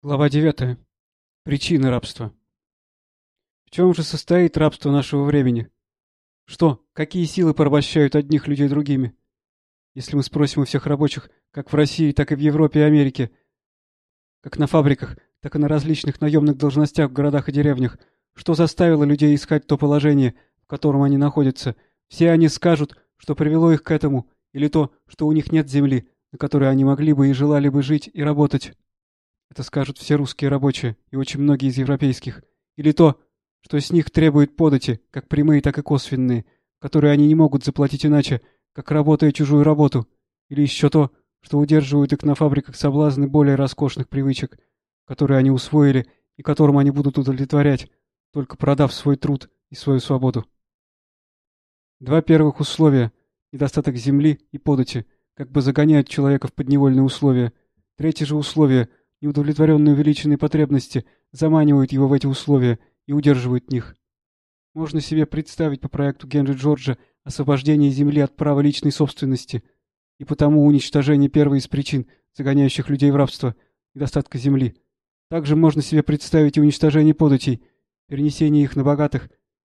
Глава 9. Причины рабства. В чем же состоит рабство нашего времени? Что, какие силы порабощают одних людей другими? Если мы спросим у всех рабочих, как в России, так и в Европе и Америке, как на фабриках, так и на различных наемных должностях в городах и деревнях, что заставило людей искать то положение, в котором они находятся, все они скажут, что привело их к этому, или то, что у них нет земли, на которой они могли бы и желали бы жить и работать. Это скажут все русские рабочие и очень многие из европейских. Или то, что с них требуют подати, как прямые, так и косвенные, которые они не могут заплатить иначе, как работая чужую работу. Или еще то, что удерживают их на фабриках соблазны более роскошных привычек, которые они усвоили и которым они будут удовлетворять, только продав свой труд и свою свободу. Два первых условия – недостаток земли и подати, как бы загоняют человека в подневольные условия. Третье же условие – неудовлетворенные увеличенные потребности заманивают его в эти условия и удерживают в них. Можно себе представить по проекту Генри Джорджа освобождение Земли от права личной собственности и потому уничтожение первой из причин, загоняющих людей в рабство, недостатка Земли. Также можно себе представить и уничтожение податей, перенесение их на богатых,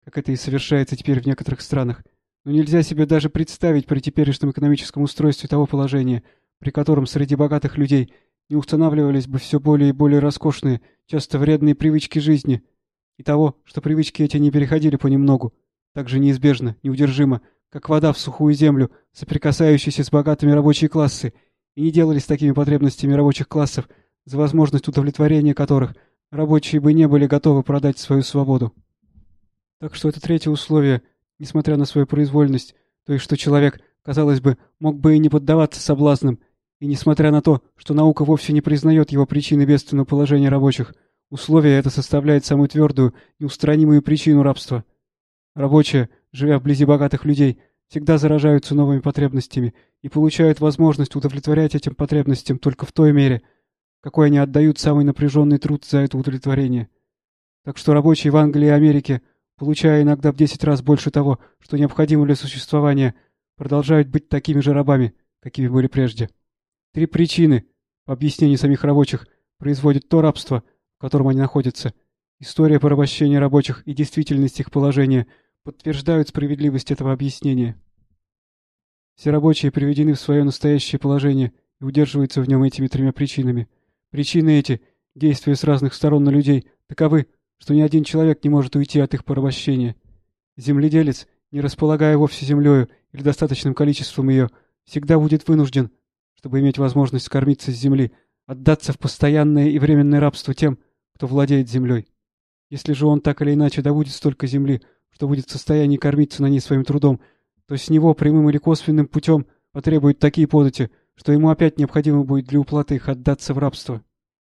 как это и совершается теперь в некоторых странах. Но нельзя себе даже представить при теперешнем экономическом устройстве того положения, при котором среди богатых людей – не устанавливались бы все более и более роскошные, часто вредные привычки жизни, и того, что привычки эти не переходили понемногу, так же неизбежно, неудержимо, как вода в сухую землю, соприкасающаяся с богатыми рабочие классы, и не делались такими потребностями рабочих классов, за возможность удовлетворения которых рабочие бы не были готовы продать свою свободу. Так что это третье условие, несмотря на свою произвольность, то есть что человек, казалось бы, мог бы и не поддаваться соблазнам, и несмотря на то, что наука вовсе не признает его причины бедственного положения рабочих, условие это составляет самую твердую, неустранимую причину рабства. Рабочие, живя вблизи богатых людей, всегда заражаются новыми потребностями и получают возможность удовлетворять этим потребностям только в той мере, какой они отдают самый напряженный труд за это удовлетворение. Так что рабочие в Англии и Америке, получая иногда в 10 раз больше того, что необходимо для существования, продолжают быть такими же рабами, какими были прежде. Три причины, по объяснению самих рабочих, производят то рабство, в котором они находятся. История порабощения рабочих и действительность их положения подтверждают справедливость этого объяснения. Все рабочие приведены в свое настоящее положение и удерживаются в нем этими тремя причинами. Причины эти, действуя с разных сторон на людей, таковы, что ни один человек не может уйти от их порабощения. Земледелец, не располагая вовсе землею или достаточным количеством ее, всегда будет вынужден чтобы иметь возможность кормиться с земли, отдаться в постоянное и временное рабство тем, кто владеет землей. Если же он так или иначе добудет столько земли, что будет в состоянии кормиться на ней своим трудом, то с него прямым или косвенным путем потребует такие подати, что ему опять необходимо будет для уплаты их отдаться в рабство.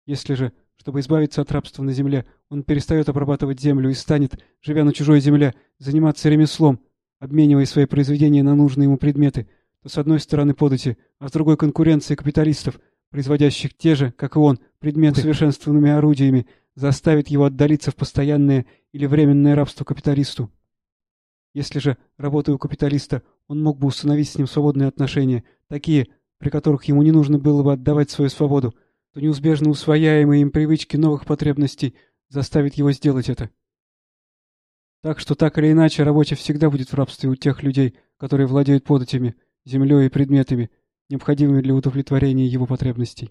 Если же, чтобы избавиться от рабства на земле, он перестает обрабатывать землю и станет, живя на чужой земле, заниматься ремеслом, обменивая свои произведения на нужные ему предметы – то с одной стороны подати, а с другой конкуренции капиталистов, производящих те же, как и он, предметы совершенствованными орудиями, заставит его отдалиться в постоянное или временное рабство капиталисту. Если же, работая у капиталиста, он мог бы установить с ним свободные отношения, такие, при которых ему не нужно было бы отдавать свою свободу, то неизбежно усвояемые им привычки новых потребностей заставит его сделать это. Так что так или иначе рабочий всегда будет в рабстве у тех людей, которые владеют податями, землей и предметами, необходимыми для удовлетворения его потребностей.